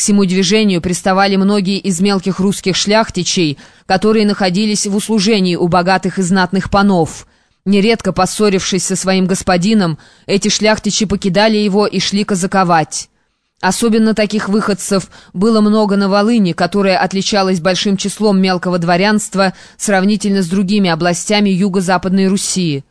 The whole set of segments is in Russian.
К всему движению приставали многие из мелких русских шляхтичей, которые находились в услужении у богатых и знатных панов. Нередко поссорившись со своим господином, эти шляхтичи покидали его и шли казаковать. Особенно таких выходцев было много на Волыни, которая отличалась большим числом мелкого дворянства сравнительно с другими областями юго-западной Руси.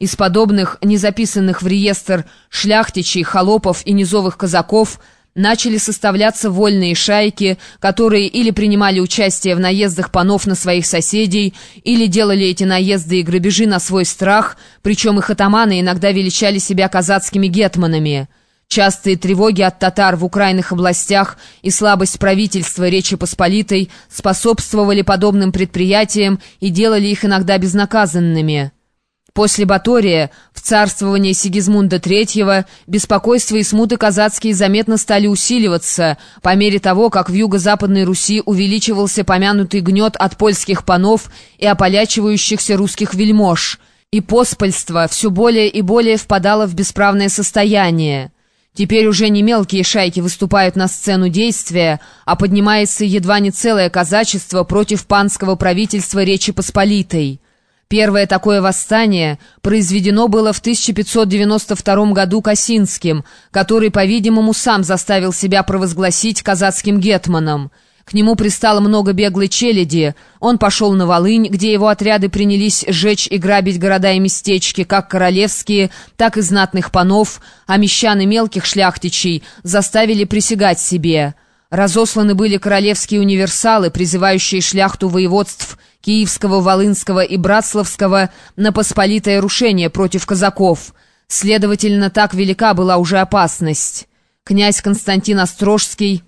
Из подобных, не записанных в реестр шляхтичей, холопов и низовых казаков – начали составляться вольные шайки, которые или принимали участие в наездах панов на своих соседей, или делали эти наезды и грабежи на свой страх, причем их атаманы иногда величали себя казацкими гетманами. Частые тревоги от татар в украинных областях и слабость правительства Речи Посполитой способствовали подобным предприятиям и делали их иногда безнаказанными. После Батория, в царствовании Сигизмунда III, беспокойство и смуты казацкие заметно стали усиливаться, по мере того, как в юго-западной Руси увеличивался помянутый гнет от польских панов и ополячивающихся русских вельмож, и поспольство все более и более впадало в бесправное состояние. Теперь уже не мелкие шайки выступают на сцену действия, а поднимается едва не целое казачество против панского правительства Речи Посполитой. Первое такое восстание произведено было в 1592 году Косинским, который, по-видимому, сам заставил себя провозгласить казацким гетманом. К нему пристало много беглой челяди. Он пошел на Волынь, где его отряды принялись сжечь и грабить города и местечки, как королевские, так и знатных панов, а мещан и мелких шляхтичей заставили присягать себе. Разосланы были королевские универсалы, призывающие шляхту воеводств Киевского, Волынского и Братславского на посполитое рушение против казаков. Следовательно, так велика была уже опасность. Князь Константин Острожский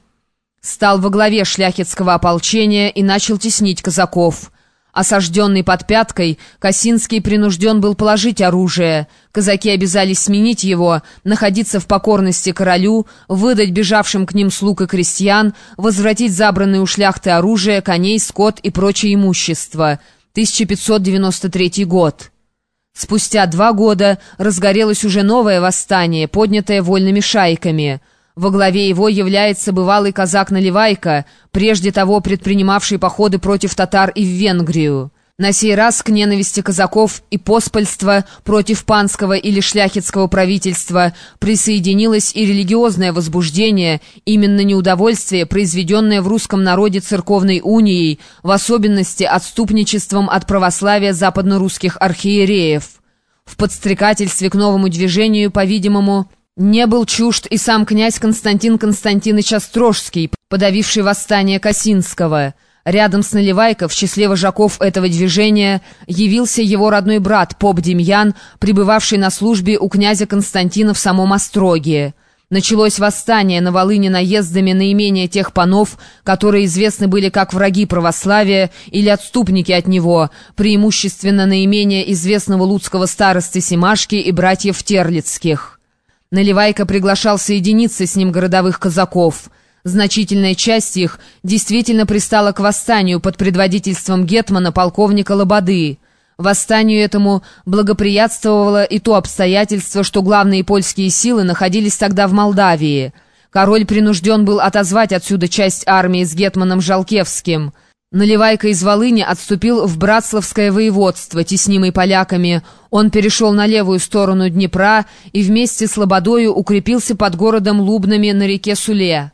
стал во главе шляхетского ополчения и начал теснить казаков. Осажденный под пяткой, Косинский принужден был положить оружие. Казаки обязались сменить его, находиться в покорности королю, выдать бежавшим к ним слуг и крестьян, возвратить забранные у шляхты оружие, коней, скот и прочее имущество. 1593 год. Спустя два года разгорелось уже новое восстание, поднятое вольными шайками – во главе его является бывалый казак Наливайко, прежде того предпринимавший походы против татар и в Венгрию. На сей раз к ненависти казаков и поспольства против панского или шляхетского правительства присоединилось и религиозное возбуждение, именно неудовольствие, произведенное в русском народе церковной унией, в особенности отступничеством от православия западно-русских архиереев. В подстрекательстве к новому движению, по-видимому, не был чужд и сам князь Константин Константинович Острожский, подавивший восстание Косинского. Рядом с Наливайко в числе вожаков этого движения явился его родной брат Поп Демьян, пребывавший на службе у князя Константина в самом Остроге. Началось восстание на Волыне наездами наименее тех панов, которые известны были как враги православия или отступники от него, преимущественно наименее известного луцкого старосты Семашки и братьев Терлицких. Наливайко приглашал соединиться с ним городовых казаков. Значительная часть их действительно пристала к восстанию под предводительством гетмана полковника Лободы. Восстанию этому благоприятствовало и то обстоятельство, что главные польские силы находились тогда в Молдавии. Король принужден был отозвать отсюда часть армии с гетманом Жалкевским – Наливайка из Волыни отступил в Братславское воеводство, теснимый поляками. Он перешел на левую сторону Днепра и вместе с Лободою укрепился под городом Лубнами на реке Суле.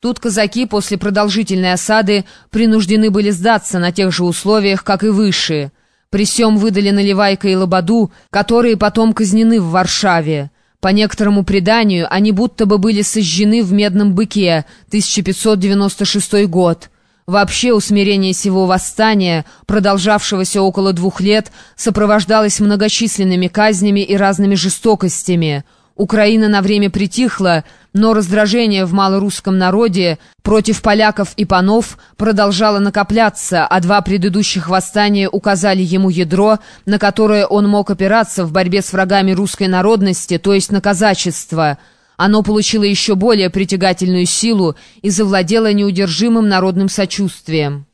Тут казаки после продолжительной осады принуждены были сдаться на тех же условиях, как и выше. При сём выдали Наливайка и Лободу, которые потом казнены в Варшаве. По некоторому преданию, они будто бы были сожжены в Медном быке, 1596 год. Вообще усмирение сего восстания, продолжавшегося около двух лет, сопровождалось многочисленными казнями и разными жестокостями. Украина на время притихла, но раздражение в малорусском народе против поляков и панов продолжало накопляться, а два предыдущих восстания указали ему ядро, на которое он мог опираться в борьбе с врагами русской народности, то есть на казачество – оно получило еще более притягательную силу и завладело неудержимым народным сочувствием.